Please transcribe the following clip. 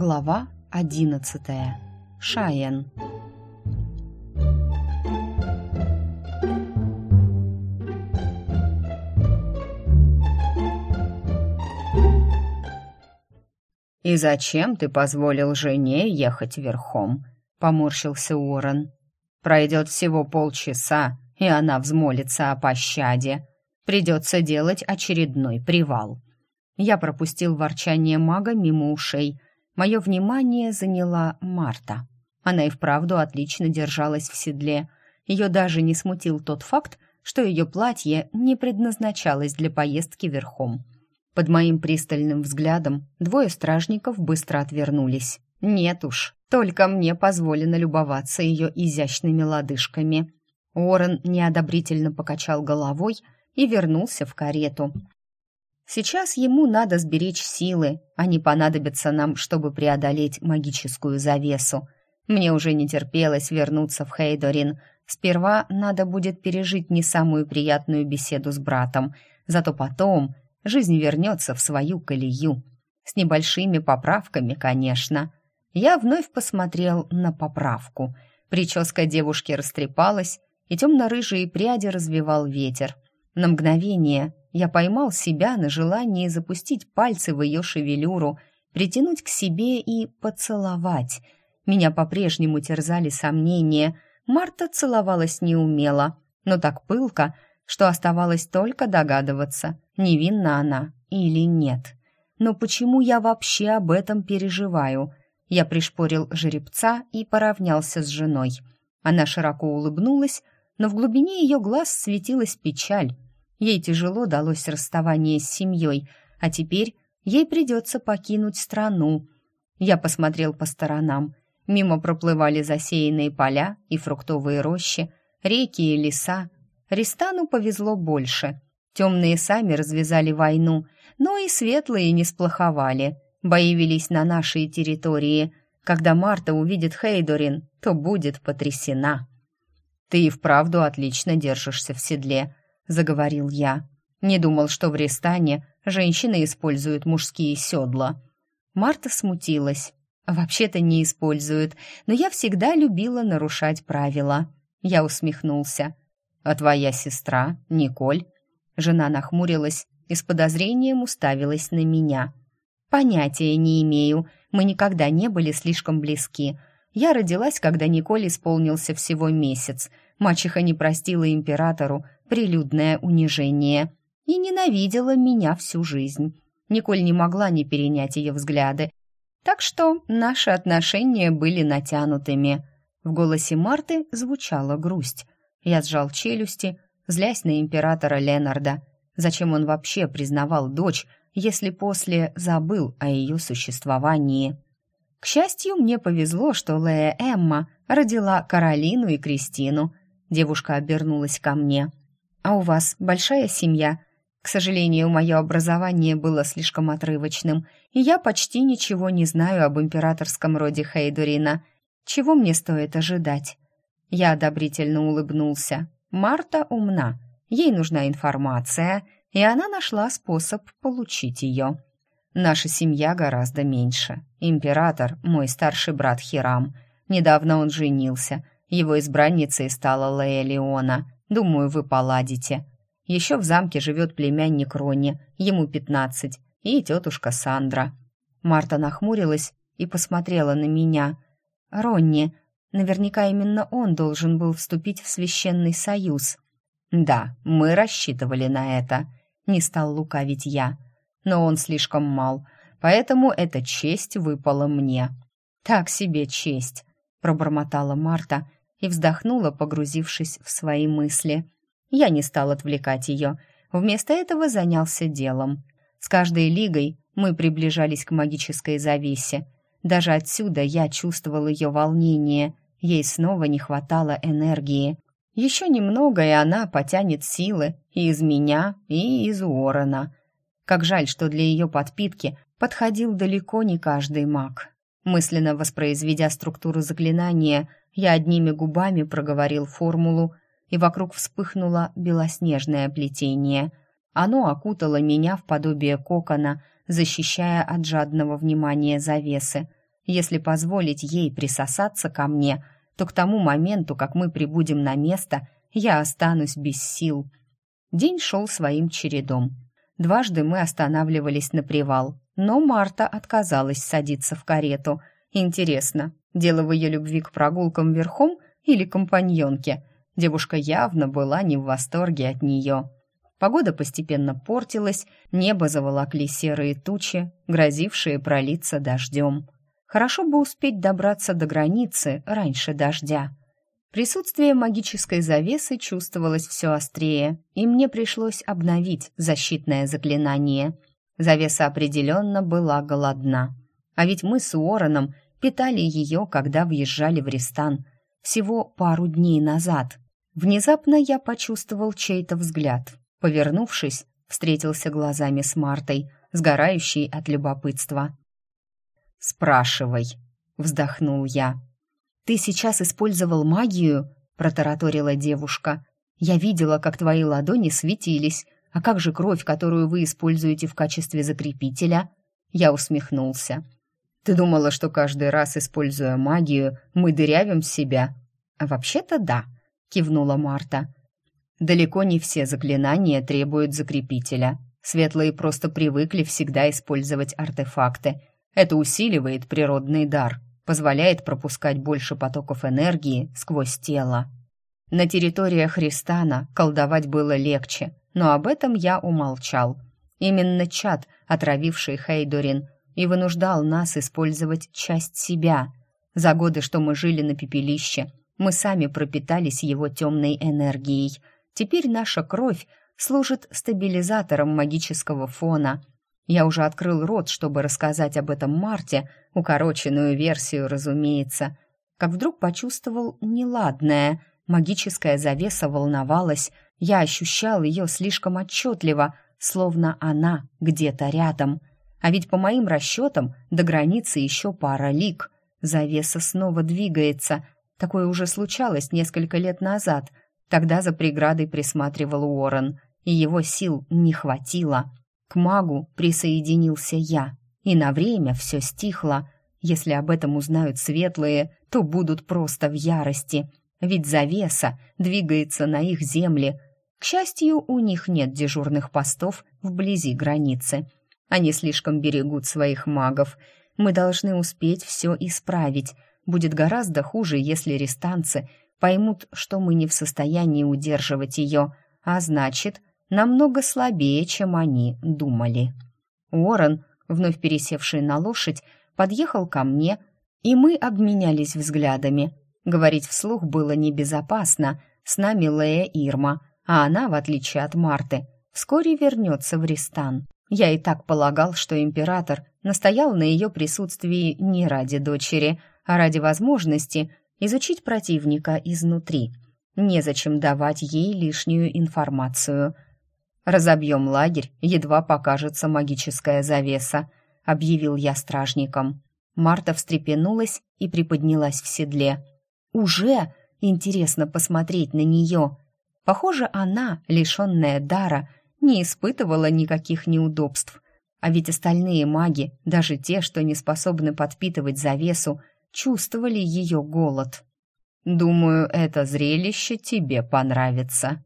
Глава одиннадцатая. Шаен. «И зачем ты позволил жене ехать верхом?» — поморщился Уоррен. «Пройдет всего полчаса, и она взмолится о пощаде. Придется делать очередной привал». Я пропустил ворчание мага мимо ушей. Мое внимание заняла Марта. Она и вправду отлично держалась в седле. Ее даже не смутил тот факт, что ее платье не предназначалось для поездки верхом. Под моим пристальным взглядом двое стражников быстро отвернулись. Нет уж, только мне позволено любоваться ее изящными лодыжками. Уоррен неодобрительно покачал головой и вернулся в карету. Сейчас ему надо сберечь силы, они понадобятся нам, чтобы преодолеть магическую завесу. Мне уже не терпелось вернуться в Хейдорин. Сперва надо будет пережить не самую приятную беседу с братом, зато потом жизнь вернется в свою колею. С небольшими поправками, конечно. Я вновь посмотрел на поправку. Прическа девушки растрепалась, и темно-рыжие пряди развивал ветер. На мгновение я поймал себя на желании запустить пальцы в ее шевелюру, притянуть к себе и поцеловать. Меня по-прежнему терзали сомнения. Марта целовалась неумело, но так пылко, что оставалось только догадываться, невинна она или нет. Но почему я вообще об этом переживаю? Я пришпорил жеребца и поравнялся с женой. Она широко улыбнулась, но в глубине ее глаз светилась печаль. Ей тяжело далось расставание с семьей, а теперь ей придется покинуть страну. Я посмотрел по сторонам. Мимо проплывали засеянные поля и фруктовые рощи, реки и леса. Ристану повезло больше. Темные сами развязали войну, но и светлые не сплоховали. Бои велись на нашей территории. Когда Марта увидит Хейдорин, то будет потрясена. «Ты и вправду отлично держишься в седле», заговорил я. Не думал, что в Ристане женщины используют мужские седла. Марта смутилась. Вообще-то не используют, но я всегда любила нарушать правила. Я усмехнулся. А твоя сестра, Николь? Жена нахмурилась и с подозрением уставилась на меня. Понятия не имею. Мы никогда не были слишком близки. Я родилась, когда Николь исполнился всего месяц. Мачеха не простила императору, прилюдное унижение и ненавидела меня всю жизнь. Николь не могла не перенять ее взгляды, так что наши отношения были натянутыми. В голосе Марты звучала грусть. Я сжал челюсти, злясь на императора Ленарда. Зачем он вообще признавал дочь, если после забыл о ее существовании? К счастью, мне повезло, что Лея Эмма родила Каролину и Кристину. Девушка обернулась ко мне. А у вас большая семья? К сожалению, мое образование было слишком отрывочным, и я почти ничего не знаю об императорском роде Хейдурина. Чего мне стоит ожидать? Я одобрительно улыбнулся. Марта умна. Ей нужна информация, и она нашла способ получить ее. Наша семья гораздо меньше. Император — мой старший брат Хирам. Недавно он женился. Его избранницей стала Лея Леона — Думаю, вы поладите. Еще в замке живет племянник Ронни, ему пятнадцать, и тетушка Сандра». Марта нахмурилась и посмотрела на меня. «Ронни, наверняка именно он должен был вступить в священный союз». «Да, мы рассчитывали на это», — не стал лукавить я. «Но он слишком мал, поэтому эта честь выпала мне». «Так себе честь», — пробормотала Марта, и вздохнула, погрузившись в свои мысли. Я не стал отвлекать ее, вместо этого занялся делом. С каждой лигой мы приближались к магической завесе. Даже отсюда я чувствовал ее волнение, ей снова не хватало энергии. Еще немного, и она потянет силы и из меня, и из Уоррена. Как жаль, что для ее подпитки подходил далеко не каждый маг. Мысленно воспроизведя структуру заклинания, я одними губами проговорил формулу, и вокруг вспыхнуло белоснежное плетение. Оно окутало меня в подобие кокона, защищая от жадного внимания завесы. Если позволить ей присосаться ко мне, то к тому моменту, как мы прибудем на место, я останусь без сил. День шел своим чередом. Дважды мы останавливались на привал, но Марта отказалась садиться в карету. Интересно, дело в ее любви к прогулкам верхом или компаньонке? Девушка явно была не в восторге от нее. Погода постепенно портилась, небо заволокли серые тучи, грозившие пролиться дождем. Хорошо бы успеть добраться до границы раньше дождя. Присутствие магической завесы чувствовалось все острее, и мне пришлось обновить защитное заклинание. Завеса определенно была голодна. А ведь мы с Уорреном питали ее, когда въезжали в Ристан, всего пару дней назад. Внезапно я почувствовал чей-то взгляд. Повернувшись, встретился глазами с Мартой, сгорающей от любопытства. «Спрашивай», — вздохнул я. «Ты сейчас использовал магию?» — протараторила девушка. «Я видела, как твои ладони светились. А как же кровь, которую вы используете в качестве закрепителя?» Я усмехнулся. «Ты думала, что каждый раз, используя магию, мы дырявим себя?» «Вообще-то да», — кивнула Марта. «Далеко не все заклинания требуют закрепителя. Светлые просто привыкли всегда использовать артефакты, это усиливает природный дар, позволяет пропускать больше потоков энергии сквозь тело. На территории Христана колдовать было легче, но об этом я умолчал. Именно чад, отравивший Хейдорин, и вынуждал нас использовать часть себя. За годы, что мы жили на пепелище, мы сами пропитались его темной энергией. Теперь наша кровь служит стабилизатором магического фона – я уже открыл рот, чтобы рассказать об этом Марте, укороченную версию, разумеется, как вдруг почувствовал неладное. Магическая завеса волновалась, я ощущал ее слишком отчетливо, словно она где-то рядом. А ведь по моим расчетам до границы еще пара лик. Завеса снова двигается. Такое уже случалось несколько лет назад. Тогда за преградой присматривал Уоррен, и его сил не хватило. К магу присоединился я, и на время все стихло. Если об этом узнают светлые, то будут просто в ярости, ведь завеса двигается на их земле. К счастью, у них нет дежурных постов вблизи границы. Они слишком берегут своих магов. Мы должны успеть все исправить. Будет гораздо хуже, если рестанцы поймут, что мы не в состоянии удерживать ее, а значит, намного слабее, чем они думали. Уоррен, вновь пересевший на лошадь, подъехал ко мне, и мы обменялись взглядами. Говорить вслух было небезопасно, с нами Лея Ирма, а она, в отличие от Марты, вскоре вернется в Ристан. Я и так полагал, что император настоял на ее присутствии не ради дочери, а ради возможности изучить противника изнутри. Незачем давать ей лишнюю информацию – Разобьем лагерь, едва покажется магическая завеса», — объявил я стражникам. Марта встрепенулась и приподнялась в седле. «Уже? Интересно посмотреть на нее!» Похоже, она, лишенная дара, не испытывала никаких неудобств. А ведь остальные маги, даже те, что не способны подпитывать завесу, чувствовали ее голод. «Думаю, это зрелище тебе понравится»,